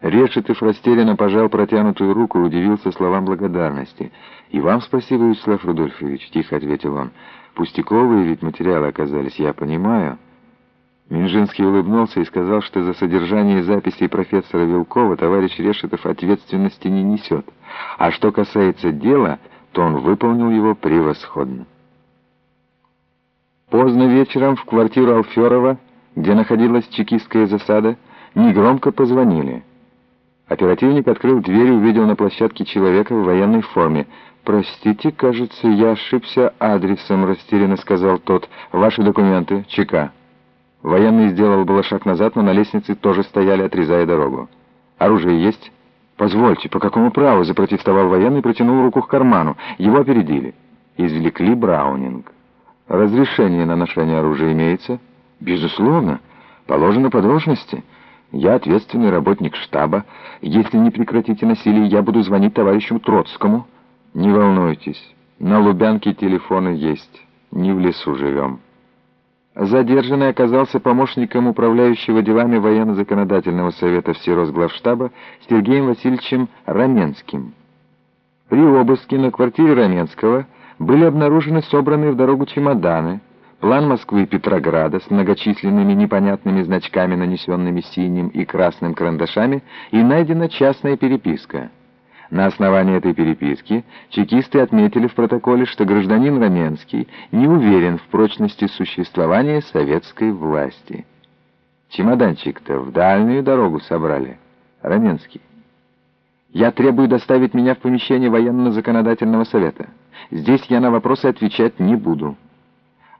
Решетов растерянно пожал протянутую руку и удивился словам благодарности. «И вам спасибо, Вячеслав Рудольфович», — тихо ответил он. «Пустяковые ведь материалы оказались, я понимаю». Минжинский улыбнулся и сказал, что за содержание записей профессора Вилкова товарищ Решетов ответственности не несет. А что касается дела, то он выполнил его превосходно. Поздно вечером в квартиру Алферова, где находилась чекистская засада, негромко позвонили. Оперативник открыл дверь и увидел на площадке человека в военной форме. «Простите, кажется, я ошибся адресом», — растерянно сказал тот. «Ваши документы, ЧК». Военный сделал было шаг назад, но на лестнице тоже стояли, отрезая дорогу. «Оружие есть?» «Позвольте, по какому праву?» — запротестовал военный и протянул руку к карману. Его опередили. Извлекли Браунинг. «Разрешение на ношение оружия имеется?» «Безусловно. Положено по должности. Я ответственный работник штаба. Если не прекратите насилие, я буду звонить товарищу Троцкому». «Не волнуйтесь. На Лубянке телефоны есть. Не в лесу живем». Задержанный оказался помощником управляющего делами военно-законодательного совета Всеросглавштаба Сергеем Васильевичем Раменским. При обыске на квартире Раменского были обнаружены собранные в дорогу чемоданы, план Москвы и Петрограда с многочисленными непонятными значками, нанесенными синим и красным карандашами, и найдена частная переписка. На основании этой переписки чекисты отметили в протоколе, что гражданин Раменский не уверен в прочности существования советской власти. Чемоданчик-то в дальнюю дорогу собрали. Раменский. Я требую доставить меня в помещение военно-законодательного совета. Здесь я на вопросы отвечать не буду.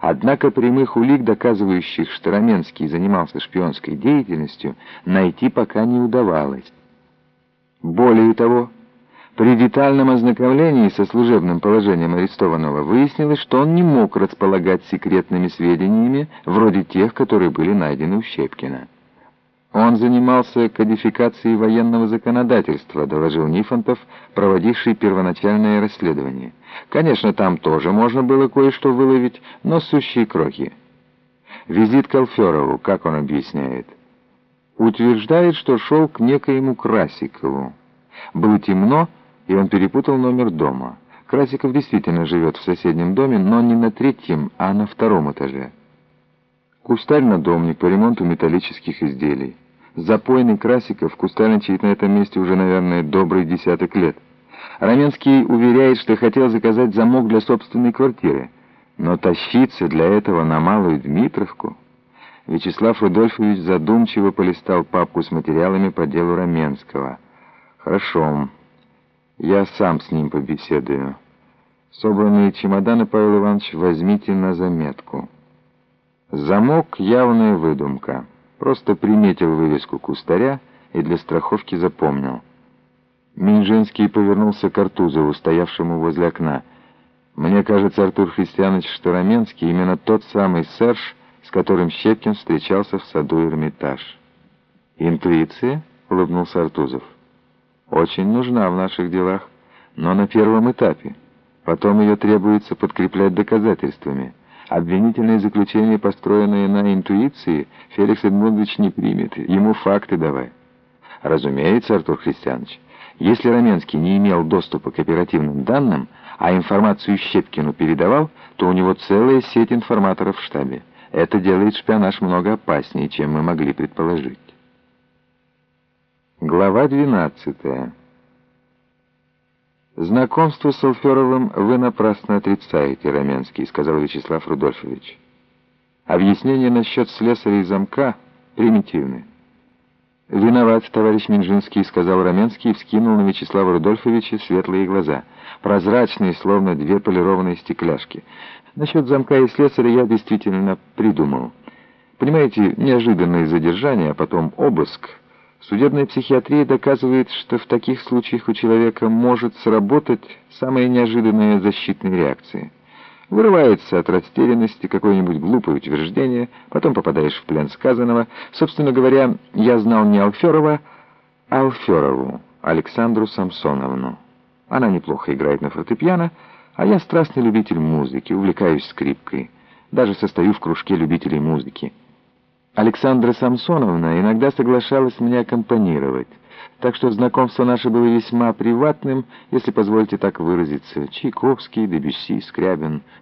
Однако прямых улик, доказывающих, что Раменский занимался шпионской деятельностью, найти пока не удавалось. Более того, при детальном ознакомлении со служебным положением арестованного выяснилось, что он не мог располагать секретными сведениями, вроде тех, которые были найдены у Щепкина. Он занимался кодификацией военного законодательства, доложил Нифонтов, проводивший первоначальное расследование. Конечно, там тоже можно было кое-что выловить, но сущие крохи. Визит к Алферову, как он объясняет? Утверждает, что шел к некоему Красикову. Было темно, и он перепутал номер дома. Красиков действительно живет в соседнем доме, но не на третьем, а на втором этаже. Кустарь-надомник по ремонту металлических изделий. Запойный Красиков кустарничает на этом месте уже, наверное, добрый десяток лет. Раменский уверяет, что хотел заказать замок для собственной квартиры, но тащиться для этого на Малую Дмитровку... Вячеслав Рудольфович задумчиво полистал папку с материалами по делу Раменского. «Хорошо». Я сам с ним побеседую. Собранные чемоданы, Павел Иванович, возьмите на заметку. Замок — явная выдумка. Просто приметил вывеску кустаря и для страховки запомнил. Минжинский повернулся к Артузову, стоявшему возле окна. «Мне кажется, Артур Христианович, что именно тот самый Серж, с которым Щепкин встречался в саду Эрмитаж». «Интуиция?» — улыбнулся Артузов очень нужна в наших делах, но на первом этапе. Потом ее требуется подкреплять доказательствами. Обвинительное заключение, построенное на интуиции, Феликс Эдмундович не примет. Ему факты давай. Разумеется, Артур Христианович, если Раменский не имел доступа к оперативным данным, а информацию Щепкину передавал, то у него целая сеть информаторов в штабе. Это делает шпионаж много опаснее, чем мы могли предположить. Глава 12. «Знакомство с Алферовым вы напрасно отрицаете, Раменский», — сказал Вячеслав Рудольфович. «Объяснение насчет слесаря и замка примитивны». «Виноват, товарищ Минжинский», — сказал Раменский и вскинул на Вячеслава Рудольфовича светлые глаза, прозрачные, словно две полированные стекляшки. «Насчет замка и слесаря я действительно придумал. Понимаете, неожиданное задержание, а потом обыск — Судебная психиатрия доказывает, что в таких случаях у человека может сработать самая неожиданная защитная реакция. Вырывается от растерянности какое-нибудь глупое утверждение, потом попадаешь в плен сказанного. Собственно говоря, я знал не Алферова, а Алферову, Александру Самсоновну. Она неплохо играет на фортепиано, а я страстный любитель музыки, увлекаюсь скрипкой. Даже состою в кружке любителей музыки. Александра Самсоновна иногда соглашалась мне аккомпанировать, так что знакомство наше было весьма приватным, если позволите так выразиться. Чайковский, Дебюсси, Скрябин,